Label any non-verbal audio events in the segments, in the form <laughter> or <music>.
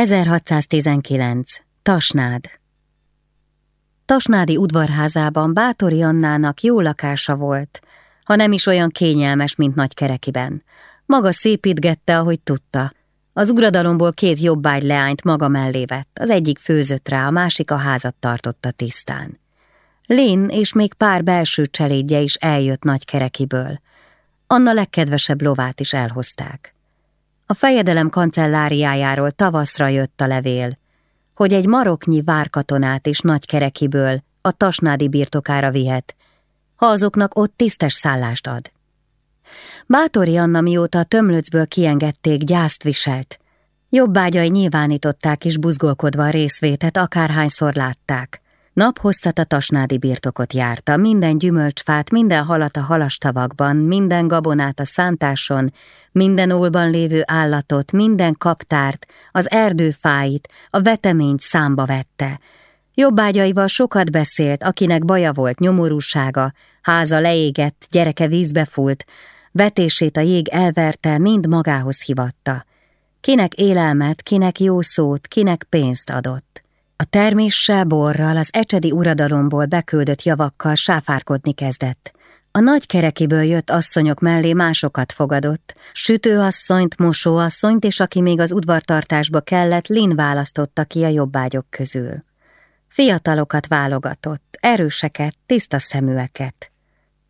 1619. Tasnád Tasnádi udvarházában Bátori Annának jó lakása volt, ha nem is olyan kényelmes, mint Nagykerekiben. Maga szépítgette, ahogy tudta. Az ugradalomból két jobbágy leányt maga mellé vett, az egyik főzött rá, a másik a házat tartotta tisztán. Lén és még pár belső cselédje is eljött Nagykerekiből. Anna legkedvesebb lovát is elhozták. A fejedelem kancelláriájáról tavaszra jött a levél, hogy egy maroknyi várkatonát is Nagykerekiből a tasnádi birtokára vihet, ha azoknak ott tisztes szállást ad. Bátori Anna mióta a tömlöcből kiengedték, gyászt viselt. Jobbágyai nyilvánították is buzgolkodva a részvétet, akárhányszor látták. Naphosszat a tasnádi birtokot járta, minden gyümölcsfát, minden halat a halastavakban, minden gabonát a szántáson, minden olban lévő állatot, minden kaptárt, az erdőfáit, a veteményt számba vette. Jobbágyaival sokat beszélt, akinek baja volt, nyomorúsága, háza leégett, gyereke vízbe fúlt, vetését a jég elverte, mind magához hivatta. Kinek élelmet, kinek jó szót, kinek pénzt adott. A terméssel, borral, az ecsedi uradalomból beküldött javakkal sáfárkodni kezdett. A nagy kerekiből jött asszonyok mellé másokat fogadott, sütőasszonyt, mosóasszonyt, és aki még az udvartartásba kellett, Lin választotta ki a jobbágyok közül. Fiatalokat válogatott, erőseket, tiszta szeműeket.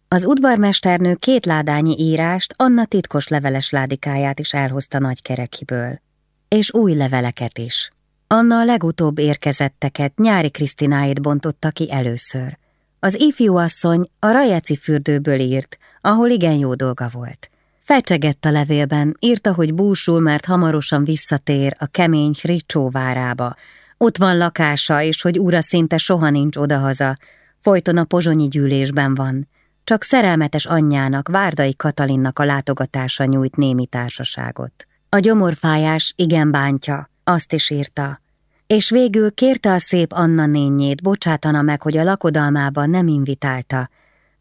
Az udvarmesternő két ládányi írást, Anna titkos leveles ládikáját is elhozta nagy kerekiből. És új leveleket is. Anna a legutóbb érkezetteket nyári Krisztináit bontotta ki először. Az ifjú asszony a Rajeci fürdőből írt, ahol igen jó dolga volt. Fecsegett a levélben, írta, hogy búsul, mert hamarosan visszatér a kemény Ricsó várába. Ott van lakása, és hogy ura szinte soha nincs odahaza, folyton a pozsonyi gyűlésben van. Csak szerelmetes anyjának, Várdai Katalinnak a látogatása nyújt némi társaságot. A gyomorfájás igen bántja, azt is írta. És végül kérte a szép Anna nényét, bocsátana meg, hogy a lakodalmában nem invitálta,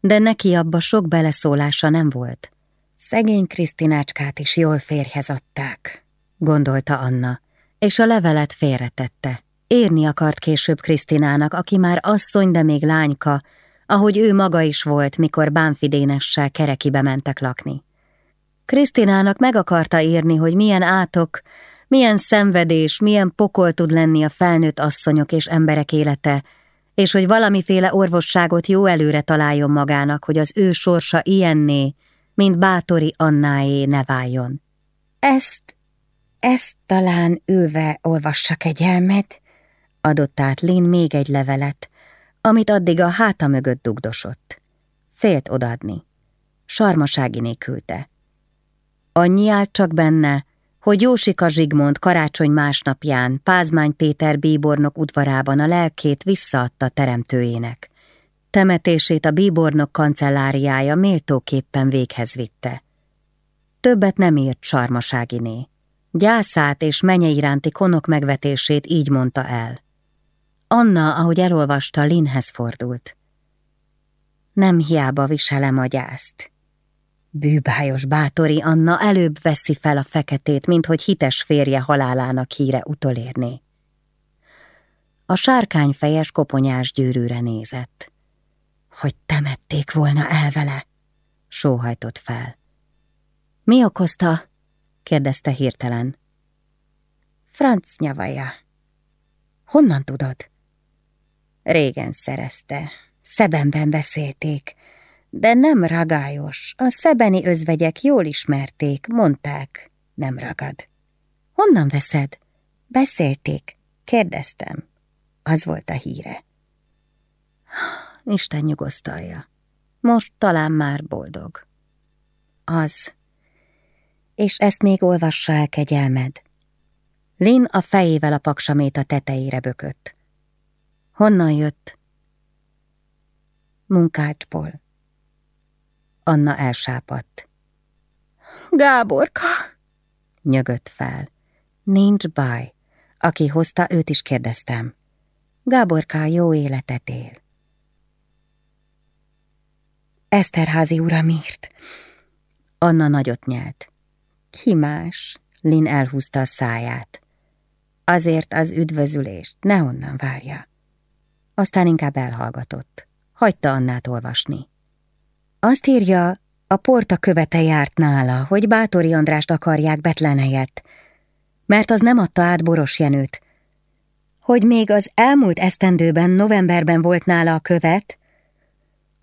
de neki abba sok beleszólása nem volt. Szegény Krisztinácskát is jól férjhez adták, gondolta Anna, és a levelet félretette. Érni akart később Krisztinának, aki már asszony, de még lányka, ahogy ő maga is volt, mikor Bánfidénessel kerekibe mentek lakni. Krisztinának meg akarta írni, hogy milyen átok, milyen szenvedés, milyen pokol tud lenni a felnőtt asszonyok és emberek élete, és hogy valamiféle orvosságot jó előre találjon magának, hogy az ő sorsa ilyenné, mint bátori Annáé ne váljon. Ezt, ezt talán ülve olvassa kegyelmet, adott át Lin még egy levelet, amit addig a háta mögött dugdosott. Félt odadni. Sarmaságiné küldte. Annyi állt csak benne, hogy Jósika Zsigmond karácsony másnapján Pázmány Péter bíbornok udvarában a lelkét visszaadta teremtőjének. Temetését a bíbornok kancelláriája méltóképpen véghez vitte. Többet nem írt Sarmaságiné. Gyászát és menye iránti konok megvetését így mondta el. Anna, ahogy elolvasta, Linhez fordult. Nem hiába viselem a gyászt. Bűbájos bátori Anna előbb veszi fel a feketét, mint hogy hites férje halálának híre utolérné. A sárkányfejes koponyás gyűrűre nézett. Hogy temették volna el vele, sóhajtott fel. Mi okozta? kérdezte hirtelen. Franc nyavaja. Honnan tudod? Régen szerezte. Szebenben beszélték. De nem ragályos. A szebeni özvegyek jól ismerték, mondták, nem ragad. Honnan veszed? Beszélték. Kérdeztem. Az volt a híre. Isten nyugosztalja. Most talán már boldog. Az. És ezt még olvassa el kegyelmed. Lin a fejével a paksamét a tetejére bökött. Honnan jött? Munkácsból. Anna elsápadt. Gáborka! Nyögött fel. Nincs baj. Aki hozta, őt is kérdeztem. Gáborka jó életet él. Eszterházi uram írt. Anna nagyot nyelt. Ki más? Lin elhúzta a száját. azért az üdvözülést nehonnan várja. Aztán inkább elhallgatott. Hagyta Annát olvasni. Azt írja, a porta követe járt nála, hogy Bátori Andrást akarják Betlen mert az nem adta át Boros Jenőt. Hogy még az elmúlt esztendőben, novemberben volt nála a követ,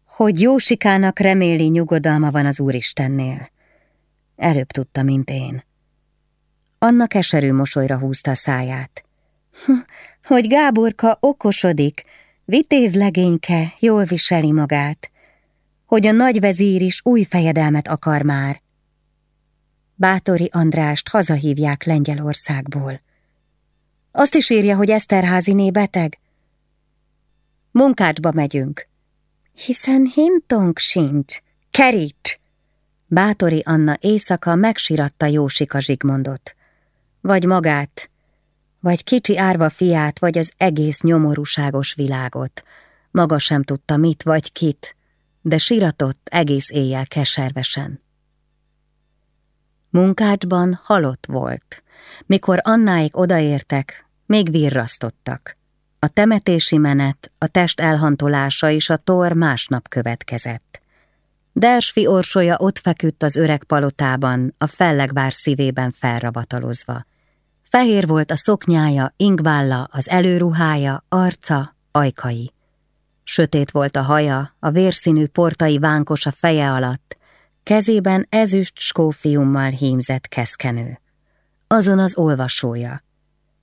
hogy Jósikának reméli nyugodalma van az Úristennél. Előbb tudta, mint én. Anna keserű mosolyra húzta a száját. <laughs> Hogy Gáborka okosodik, vitéz legényke, jól viseli magát, hogy a nagy vezír is új fejedelmet akar már. Bátori Andrást hazahívják Lengyelországból. Azt is írja, hogy Eszterháziné beteg. Munkácsba megyünk. Hiszen hintunk sincs. Keríts! Bátori Anna éjszaka megsiratta Jósika Zsigmondot. Vagy magát, vagy kicsi árva fiát, vagy az egész nyomorúságos világot. Maga sem tudta mit vagy kit, de siratott egész éjjel keservesen. Munkácsban halott volt. Mikor Annáik odaértek, még virrasztottak. A temetési menet, a test elhantolása és a tor másnap következett. Dersfi orsolya ott feküdt az öreg palotában, a fellegvár szívében felravatalozva. Fehér volt a szoknyája, ingválla, az előruhája, arca, ajkai. Sötét volt a haja, a vérszínű portai vánkos a feje alatt, kezében ezüst skófiummal hímzett keszkenő. Azon az olvasója.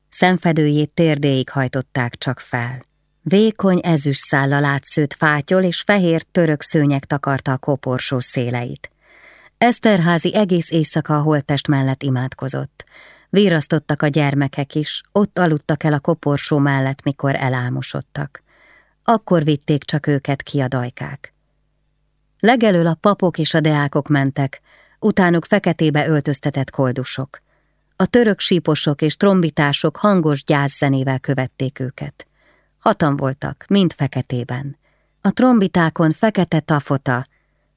Szemfedőjét térdéig hajtották csak fel. Vékony ezüst szállal átszőtt fátyol és fehér török szőnyek takarta a koporsó széleit. Eszterházi egész éjszaka a holttest mellett imádkozott. Vírasztottak a gyermekek is, ott aludtak el a koporsó mellett, mikor elálmosodtak. Akkor vitték csak őket ki a dajkák. Legelől a papok és a deákok mentek, utánuk feketébe öltöztetett koldusok. A török síposok és trombitások hangos gyászzenével követték őket. Hatan voltak, mind feketében. A trombitákon fekete tafota,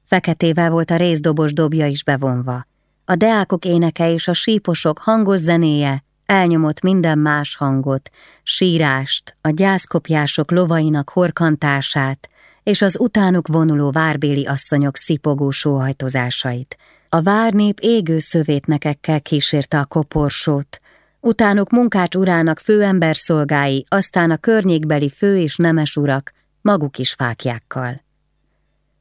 feketével volt a részdobos dobja is bevonva. A deákok éneke és a síposok hangos zenéje elnyomott minden más hangot, sírást, a gyászkopjások lovainak horkantását és az utánuk vonuló várbéli asszonyok szipogó sóhajtozásait. A várnép égő szövétnekekkel kísérte a koporsót, utánuk munkács urának főemberszolgái, aztán a környékbeli fő és nemes urak, maguk is fákjákkal.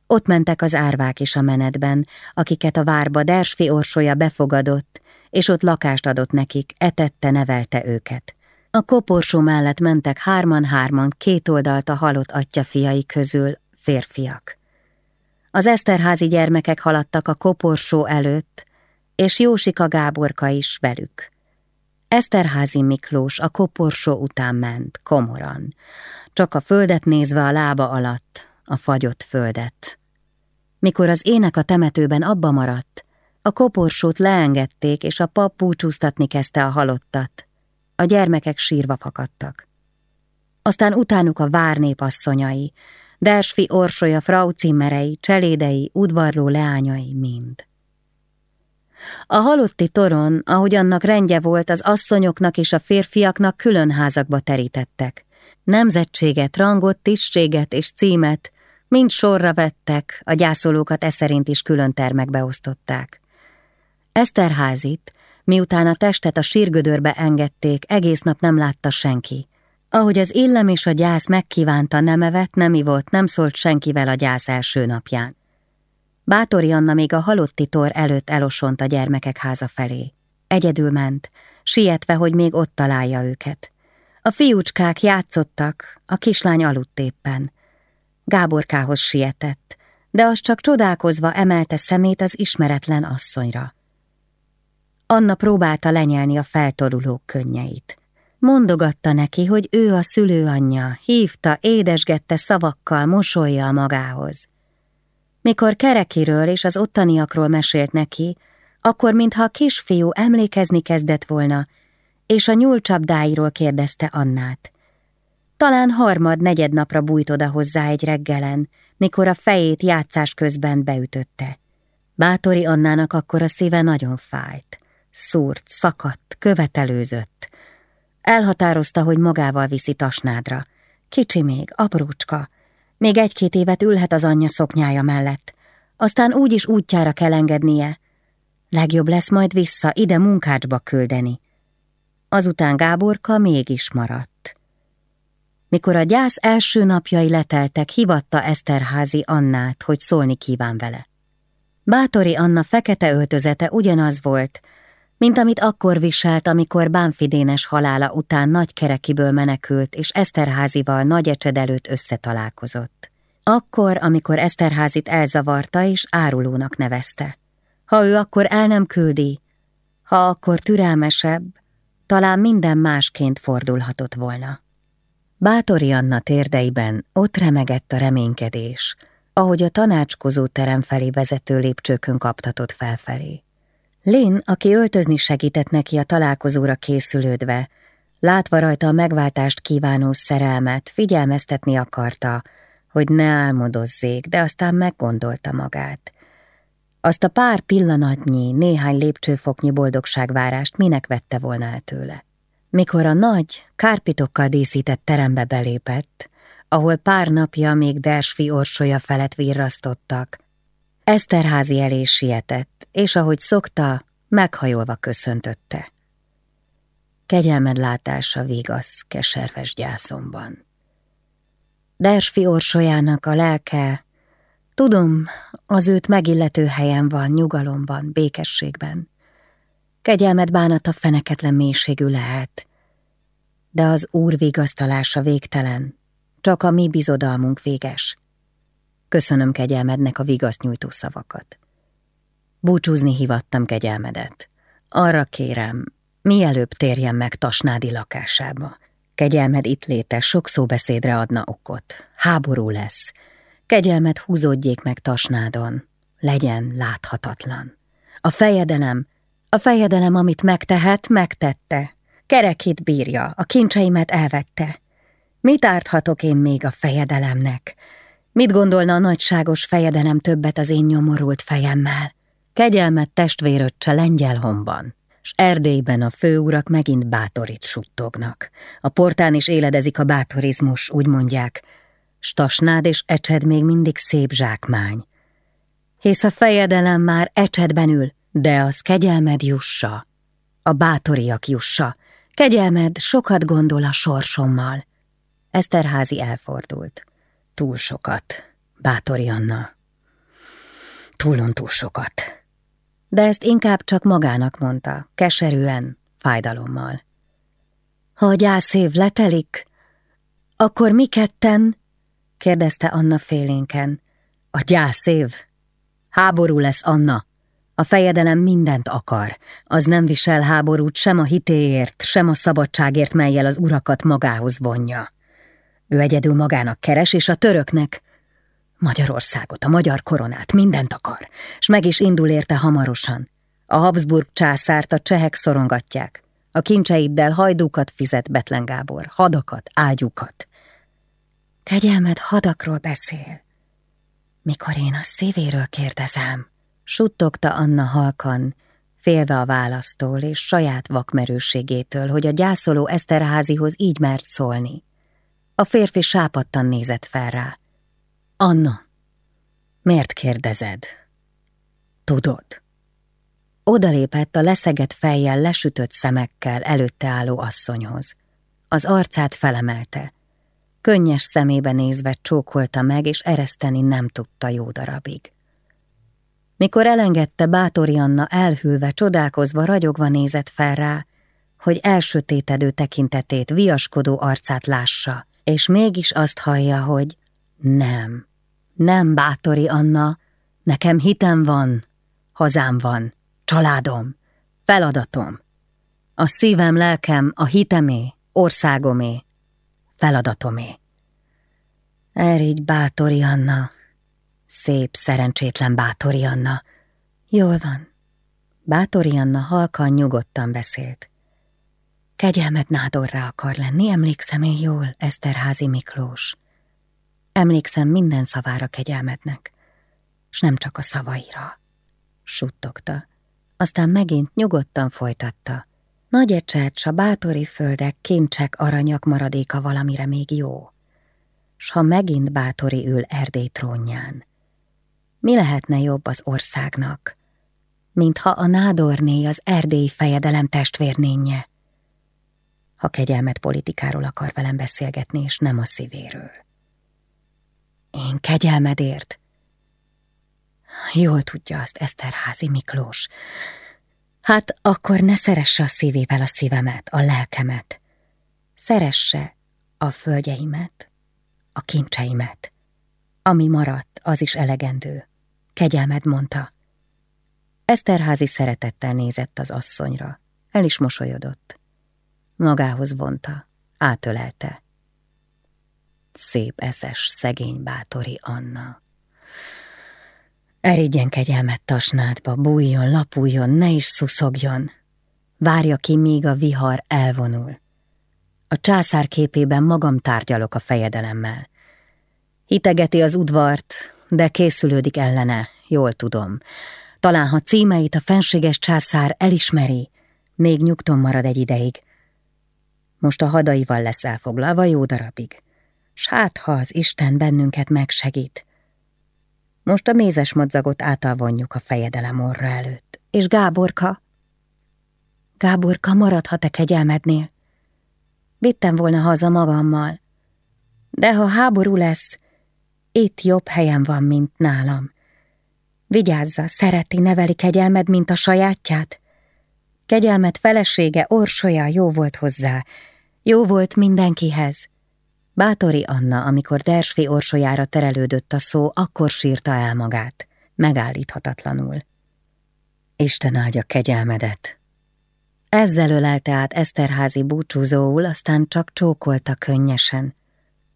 Ott mentek az árvák is a menetben, akiket a várba Dersfi orsolya befogadott, és ott lakást adott nekik, etette, nevelte őket. A koporsó mellett mentek hárman-hárman két oldalt a halott atya fiai közül, férfiak. Az Eszterházi gyermekek haladtak a koporsó előtt, és Jósika Gáborka is velük. Eszterházi Miklós a koporsó után ment, komoran, csak a földet nézve a lába alatt, a fagyott földet. Mikor az ének a temetőben abba maradt, a koporsót leengedték, és a pap búcsúztatni kezdte a halottat. A gyermekek sírva fakadtak. Aztán utánuk a várnép asszonyai, Dersfi orsolya, frau cimmerei, cselédei, udvarló leányai mind. A halotti toron, ahogy annak rendje volt, az asszonyoknak és a férfiaknak külön házakba terítettek. Nemzetséget, rangot, tisztséget és címet mind sorra vettek, a gyászolókat e szerint is külön termekbe osztották. Eszterházit, miután a testet a sírgödörbe engedték, egész nap nem látta senki. Ahogy az illem és a gyász megkívánta, nem evett, nem ivott, nem szólt senkivel a gyász első napján. Bátori Anna még a halotti tor előtt elosont a gyermekek háza felé. Egyedül ment, sietve, hogy még ott találja őket. A fiúcskák játszottak, a kislány aludt éppen. Gáborkához sietett, de az csak csodálkozva emelte szemét az ismeretlen asszonyra. Anna próbálta lenyelni a feltorulók könnyeit. Mondogatta neki, hogy ő a szülőanyja, hívta, édesgette szavakkal, mosolyjal magához. Mikor Kerekiről és az ottaniakról mesélt neki, akkor mintha a kisfiú emlékezni kezdett volna, és a nyúlcsapdáiról kérdezte Annát. Talán harmad negyed napra bújt oda hozzá egy reggelen, mikor a fejét játszás közben beütötte. Bátori Annának akkor a szíve nagyon fájt. Szúrt, szakadt, követelőzött. Elhatározta, hogy magával viszi tasnádra. Kicsi még, aprócska. Még egy-két évet ülhet az anyja szoknyája mellett. Aztán úgyis útjára kell engednie. Legjobb lesz majd vissza, ide munkácsba küldeni. Azután Gáborka mégis maradt. Mikor a gyász első napjai leteltek, hivatta Eszterházi Annát, hogy szólni kíván vele. Bátori Anna fekete öltözete ugyanaz volt, mint amit akkor viselt, amikor Bánfidénes halála után nagy kerekiből menekült, és Eszterházival nagy ecsed előtt összetalálkozott. Akkor, amikor Eszterházit elzavarta és árulónak nevezte. Ha ő akkor el nem küldi, ha akkor türelmesebb, talán minden másként fordulhatott volna. Bátori Anna térdeiben ott remegett a reménykedés, ahogy a tanácskozó terem felé vezető lépcsőkön kaptatott felfelé. Lén, aki öltözni segített neki a találkozóra készülődve, látva rajta a megváltást kívánó szerelmet, figyelmeztetni akarta, hogy ne álmodozzék, de aztán meggondolta magát. Azt a pár pillanatnyi, néhány lépcsőfoknyi boldogságvárást minek vette volna el tőle. Mikor a nagy, kárpitokkal díszített terembe belépett, ahol pár napja még Dersfi orsolya felett virrasztottak, Eszterházi elé sietett, és ahogy szokta, meghajolva köszöntötte. Kegyelmed látása vigasz keserves gyászomban. Dersfi orsolyának a lelke, tudom, az őt megillető helyen van, nyugalomban, békességben. Kegyelmed bánata feneketlen mélységű lehet, de az Úr vigasztalása végtelen, csak a mi bizodalmunk véges. Köszönöm kegyelmednek a vigaszt nyújtó szavakat. Búcsúzni hivattam kegyelmedet. Arra kérem, mielőbb térjen meg Tasnádi lakásába. Kegyelmed itt léte sok szóbeszédre adna okot. Háború lesz. Kegyelmed húzódjék meg Tasnádon. Legyen láthatatlan. A fejedelem, a fejedelem, amit megtehet, megtette. Kerekét bírja, a kincseimet elvette. Mit árthatok én még a fejedelemnek? Mit gondolna a nagyságos fejedelem többet az én nyomorult fejemmel? Kegyelmet testvéröccse Lengyelhomban, s Erdélyben a főurak megint bátorit suttognak. A portán is éledezik a bátorizmus, úgy mondják. Stasnád és ecsed még mindig szép zsákmány. Hisz a fejedelem már ecsedben ül, de az kegyelmed jussa, a bátoriak jussa. Kegyelmed sokat gondol a sorsommal. Eszterházi elfordult. Túl sokat, bátori Anna. Túlon túl sokat. De ezt inkább csak magának mondta, keserűen, fájdalommal. Ha a gyászév letelik, akkor mi ketten? kérdezte Anna félénken. A gyászév? Háború lesz, Anna. A fejedelem mindent akar. Az nem visel háborút sem a hitéért, sem a szabadságért, melyel az urakat magához vonja. Ő egyedül magának keres, és a töröknek Magyarországot, a magyar koronát, mindent akar, s meg is indul érte hamarosan. A Habsburg császárt a csehek szorongatják. A kincseiddel hajdúkat fizet Betlen Gábor, hadakat, ágyukat. Kegyelmed hadakról beszél. Mikor én a szívéről kérdezem, suttogta Anna halkan, félve a választól és saját vakmerőségétől, hogy a gyászoló Eszterházihoz így mert szólni. A férfi sápadtan nézett fel rá. Anna, miért kérdezed? Tudod. Odalépett a leszegett fejjel lesütött szemekkel előtte álló asszonyhoz. Az arcát felemelte. Könnyes szemébe nézve csókolta meg, és ereszteni nem tudta jó darabig. Mikor elengedte Bátori Anna elhűlve, csodálkozva, ragyogva nézett fel rá, hogy elsötétedő tekintetét, viaskodó arcát lássa, és mégis azt hallja, hogy nem, nem, bátori Anna, nekem hitem van, hazám van, családom, feladatom. A szívem, lelkem, a hitemé, országomé, feladatomé. Erigy bátori Anna, szép, szerencsétlen bátori Anna. Jól van. Bátori Anna halkan, nyugodtan beszélt. Kegyelmet nádorra akar lenni, emlékszem én jól, Eszterházi Miklós. Emlékszem minden szavára kegyelmednek, s nem csak a szavaira. Suttogta, aztán megint nyugodtan folytatta. Nagy ecset, s a bátori földek, kincsek, aranyak maradéka valamire még jó. S ha megint bátori ül Erdély trónján, mi lehetne jobb az országnak, mintha a nádorné az erdélyi fejedelem testvérnénye, ha kegyelmet politikáról akar velem beszélgetni, és nem a szívéről. Én kegyelmedért? Jól tudja azt Eszterházi Miklós. Hát akkor ne szeresse a szívével a szívemet, a lelkemet. Szeresse a földjeimet, a kincseimet. Ami maradt, az is elegendő. Kegyelmed mondta. Eszterházi szeretettel nézett az asszonyra. El is mosolyodott. Magához vonta, átölelte. Szép eszes, szegény bátori Anna. Eridjen kegyelmet tasnádba, bújjon, lapuljon, ne is szuszogjon. Várja ki, míg a vihar elvonul. A császár képében magam tárgyalok a fejedelemmel. Hitegeti az udvart, de készülődik ellene, jól tudom. Talán ha címeit a fenséges császár elismeri, még nyugton marad egy ideig. Most a hadaival lesz elfoglalva jó darabig. S hát, ha az Isten bennünket megsegít. Most a mézes madzagot átalvonjuk a fejedelem orra előtt. És Gáborka? Gáborka maradhat a kegyelmednél. Vittem volna haza magammal. De ha háború lesz, itt jobb helyen van, mint nálam. Vigyázza, szereti, neveli kegyelmed, mint a sajátját? Kegyelmet felesége, orsolya jó volt hozzá, jó volt mindenkihez. Bátori Anna, amikor Dersfi orsolyára terelődött a szó, akkor sírta el magát, megállíthatatlanul. Isten áldja kegyelmedet. Ezzel ölelte át Eszterházi búcsúzóul, aztán csak csókolta könnyesen.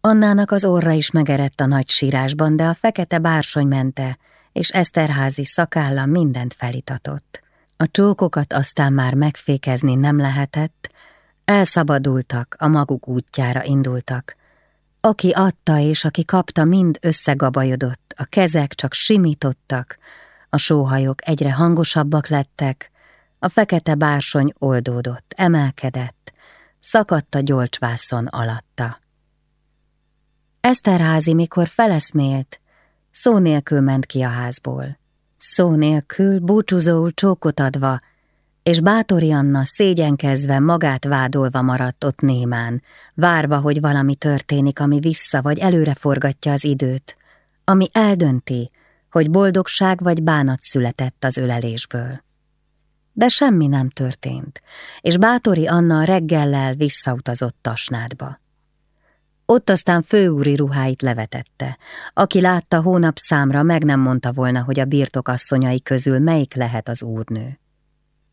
Annának az orra is megerett a nagy sírásban, de a fekete bársony mente, és Eszterházi szakálla mindent felitatott. A csókokat aztán már megfékezni nem lehetett, elszabadultak, a maguk útjára indultak. Aki adta és aki kapta, mind összegabajodott, a kezek csak simítottak, a sóhajok egyre hangosabbak lettek, a fekete bársony oldódott, emelkedett, szakadt a gyolcsvászon alatta. Eszterházi, mikor feleszmélt, szó nélkül ment ki a házból. Szó nélkül, búcsúzóul csókot adva, és Bátori Anna szégyenkezve magát vádolva maradt ott némán, várva, hogy valami történik, ami vissza vagy előre forgatja az időt, ami eldönti, hogy boldogság vagy bánat született az ölelésből. De semmi nem történt, és Bátori Anna reggellel visszautazott Tasnádba. Ott aztán főúri ruháit levetette. Aki látta hónap számra, meg nem mondta volna, hogy a birtokasszonyai közül melyik lehet az úrnő.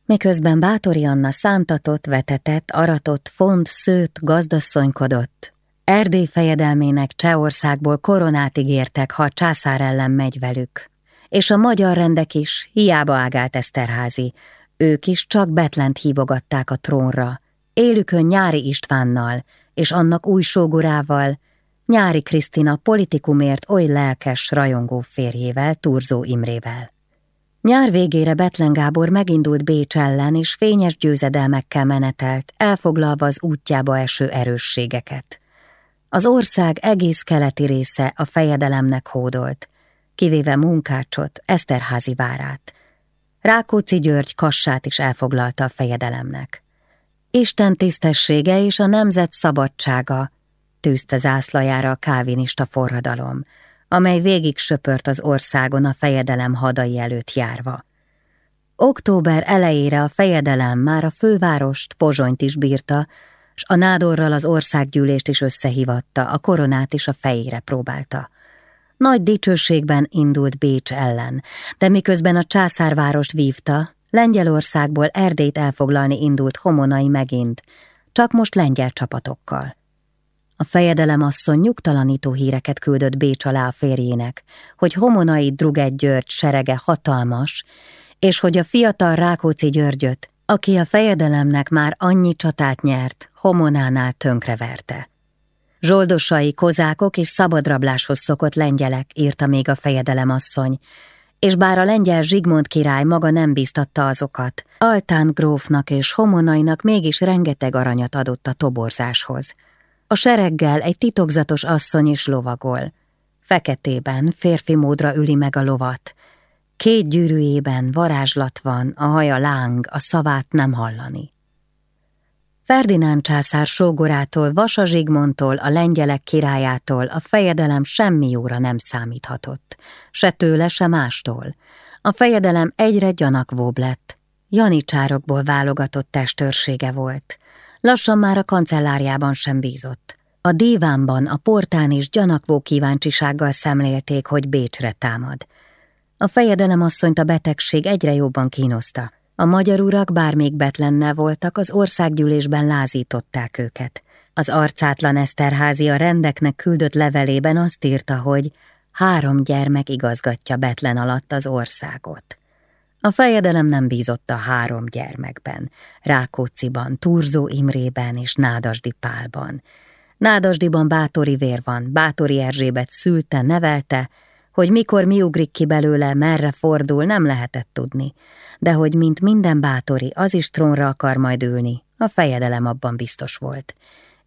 Miközben Bátori Anna szántatott, vetetett, aratott, font, szőtt, gazdasszonykodott, Erdély fejedelmének Csehországból koronát ígértek, ha a császár ellen megy velük. És a magyar rendek is, hiába ágált Eszterházi, ők is csak Betlent hívogatták a trónra, élükön Nyári Istvánnal, és annak új sógorával, Nyári Krisztina politikumért oly lelkes, rajongó férjével, Turzó Imrével. Nyár végére Betlen Gábor megindult Bécs ellen, és fényes győzedelmekkel menetelt, elfoglalva az útjába eső erősségeket. Az ország egész keleti része a fejedelemnek hódolt, kivéve Munkácsot, Eszterházi várát. Rákóczi György kassát is elfoglalta a fejedelemnek. Isten tisztessége és a nemzet szabadsága tűzte zászlajára a kávinista forradalom, amely végig söpört az országon a fejedelem hadai előtt járva. Október elejére a fejedelem már a fővárost, Pozsonyt is bírta, s a nádorral az országgyűlést is összehívatta, a koronát is a fejére próbálta. Nagy dicsőségben indult Bécs ellen, de miközben a császárvárost vívta, Lengyelországból Erdét elfoglalni indult Homonai megint, csak most lengyel csapatokkal. A fejedelem asszony nyugtalanító híreket küldött Bécs alá a férjének, hogy Homonai Druget György serege hatalmas, és hogy a fiatal Rákóczi Györgyöt, aki a fejedelemnek már annyi csatát nyert, Homonánál tönkreverte. Zsoldosai, kozákok és szabadrabláshoz szokott lengyelek, írta még a fejedelem asszony, és bár a lengyel Zsigmond király maga nem bíztatta azokat, Altán grófnak és homonainak mégis rengeteg aranyat adott a toborzáshoz. A sereggel egy titokzatos asszony is lovagol. Feketében férfi módra üli meg a lovat. Két gyűrűjében varázslat van, a haja láng, a szavát nem hallani. Ferdinánd császár sógorától, Vasa Zsigmondtól, a lengyelek királyától a fejedelem semmi jóra nem számíthatott, se tőle, se mástól. A fejedelem egyre gyanakvóbb lett. Janicsárokból válogatott testőrsége volt. Lassan már a kancelláriában sem bízott. A dívánban, a portán is gyanakvó kíváncsisággal szemlélték, hogy Bécsre támad. A fejedelem asszonyt a betegség egyre jobban kínoszta. A magyar urak bár még betlennel voltak, az országgyűlésben lázították őket. Az arcátlan Eszterházi a rendeknek küldött levelében azt írta, hogy három gyermek igazgatja Betlen alatt az országot. A fejedelem nem bízott a három gyermekben, Rákóciban, Turzó Imrében és Nádasdi Pálban. Nádasdiban Bátori vér van, Bátori Erzsébet szülte, nevelte, hogy mikor mi ugrik ki belőle, merre fordul, nem lehetett tudni, de hogy mint minden bátori, az is trónra akar majd ülni, a fejedelem abban biztos volt.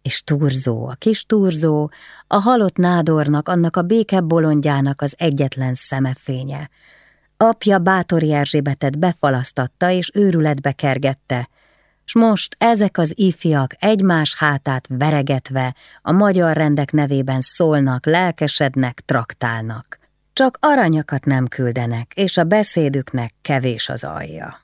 És Turzó, a kis Turzó, a halott nádornak, annak a béke bolondjának az egyetlen szemefénye. Apja Bátori Erzsébetet befalasztatta és őrületbe kergette, s most ezek az ifjak egymás hátát veregetve a magyar rendek nevében szólnak, lelkesednek, traktálnak. Csak aranyakat nem küldenek, és a beszédüknek kevés az alja.